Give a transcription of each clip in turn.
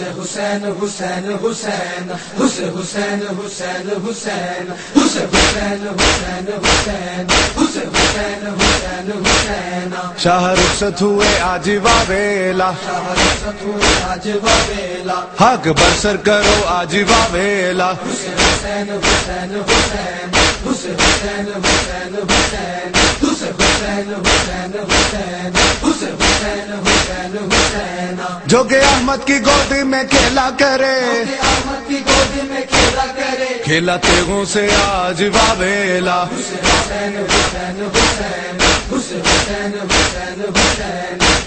حسین حسین حسین حس حسین حسین حسین حس حسین حسین حسین حس حسین حسین حسین شاہ رخصت ہوئے آج ویلا شاہ رخصت ہوئے آج ویلا حق برسر کرو آج ویلا حسین حسین حسین حسین حس حسین حسین حسین حسین حسین حسین حسین حسین حسین حسین جو کہ احمد کی گودی میں کھیلا کرے۔ احمد کی گودی میں کھیلا کرے کھیلا تیغوں سے آج واویلا۔ حسین حسین حسین حسین حسین حسین حسین حسین حسین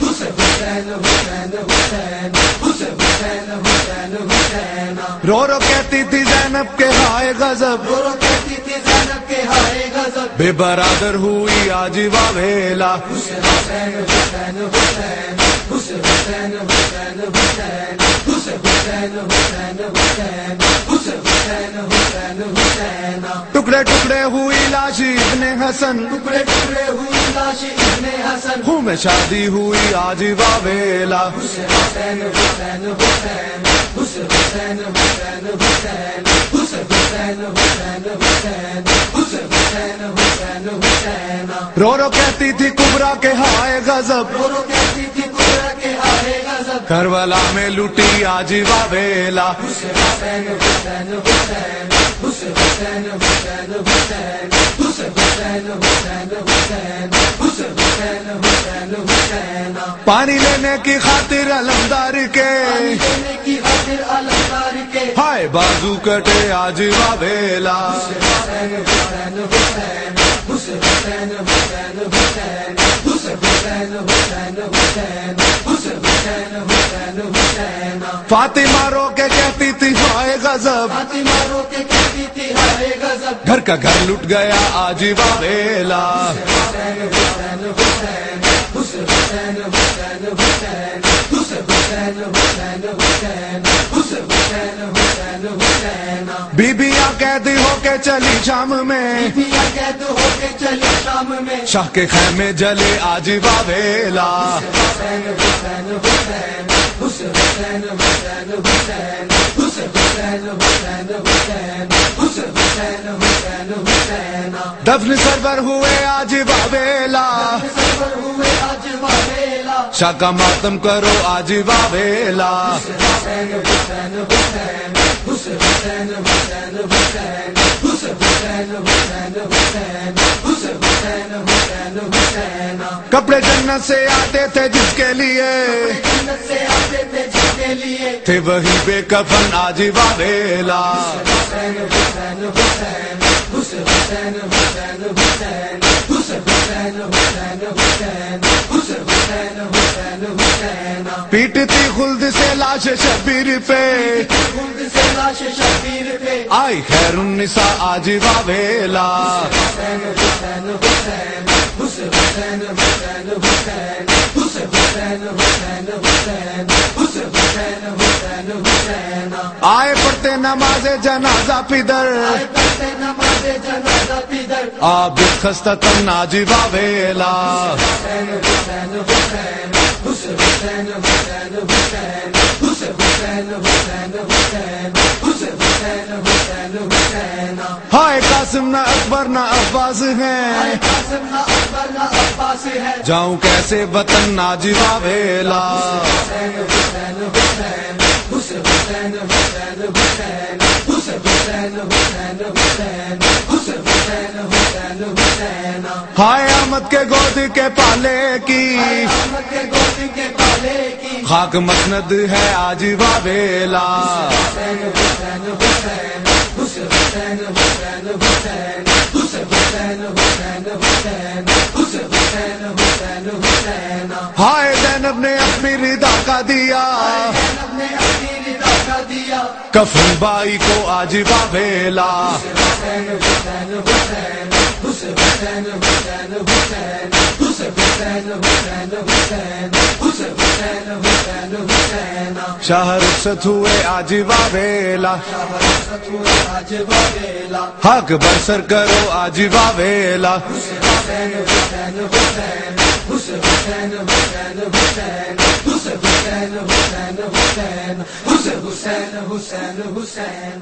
حسین حسین حسین حسین حسین حسین رو رو کہتی تھی زینب کے ہائے غضب۔ گورو کہتی تھی بے برادر ہوئی آج واویلا۔ حسین حسین حسین حسین حسین حسین حسین حسین حسین حسین حسین حسین حسین حسین حسین ٹکڑے ٹکڑے ہوئی لاشی ابن حسن ٹکڑے ٹکڑے ہوئی لاش ابن حسن۔ ہوں میں شادی ہوئی آج واویلا۔ حسین حسین حسین حسین حسین حسین حسین حسین حسین حسین رو رو کہتی تھی کبرا کے ہائے غضب۔ گورو کہتی تھی گورا کے ہارے غضب۔ کربلا میں لٹی آج واویلا حسین حسین حسین حسین حسین حسین حسین حسین حسین حسین حسین حسین حسین حسین حسین حسین پانی لینے کی خاطر علمدار کے ہائے بازو کٹے آج وابیلا فاطمہ رو کے کہتی تھی ہائے غزب فاطمہ رو کے کہتی تھی ہائے غزب گھر کا گھر لٹ گیا آج وابیلا حسین بیبیاں قیدی ہو کے چلی شام میں قید ہو کے چلی شام میں شاہ کے خیمے جلے آج واویلا حسین حسین حسین حسین حسین حسین حسین حسین حسین حسین حسین حسین حسین حسین حسین دفن سرور ہوئے آج ہوئے آج واویلا شاہ کا ماتم کرو آج واویلا حسین حسین حسین حسین حسین حسین حسین حسین حسین حسین حسین حسین حسین حسین کپڑے جنت سے آتے تھے جس کے لیے جنت سے آتے تھے جس کے لیے تھے وہی بے کفن آج واویلا حسین حسین حسین حسین حسین حسین حسین حسین حسین حسین حسین حسین حسین حسین حسین پیٹتی خلد سے لاش شبیر پہ خلد سے لاش شبیر پہ آئی خیر النساء آج واویلا حسین حسین حسین حسین حسین حسین حسین نماز جنازہ پیدر آب خستہ تن ناجیبا ویلا۔ ہائے قاسم، نہ اکبر، نہ عباس ہیں۔ جاؤں کیسے وطن ناجیبا ویلا۔ حسین حسین حسین حسین حسین حسین حسین حسین حسین حسین حسین حسین ہائے احمد کے گود کے پالے کی۔ کے کے پالے کی خاک مسند ہے آج واویلا حسین حسین حسین حسین حسین حسین حسین حسین حسین حسین حسین حسین حسین حسین حسین ہائے زینب نے اپنی ردا کا دیا۔ دیا کفن بائی کو آج حسین حسین حسین حسین حسین حسین حسین حسین حسین حسین شاہ رخصت ہوئے آج ویلا حق برسر کرو آج ویلا حسین حسین حسین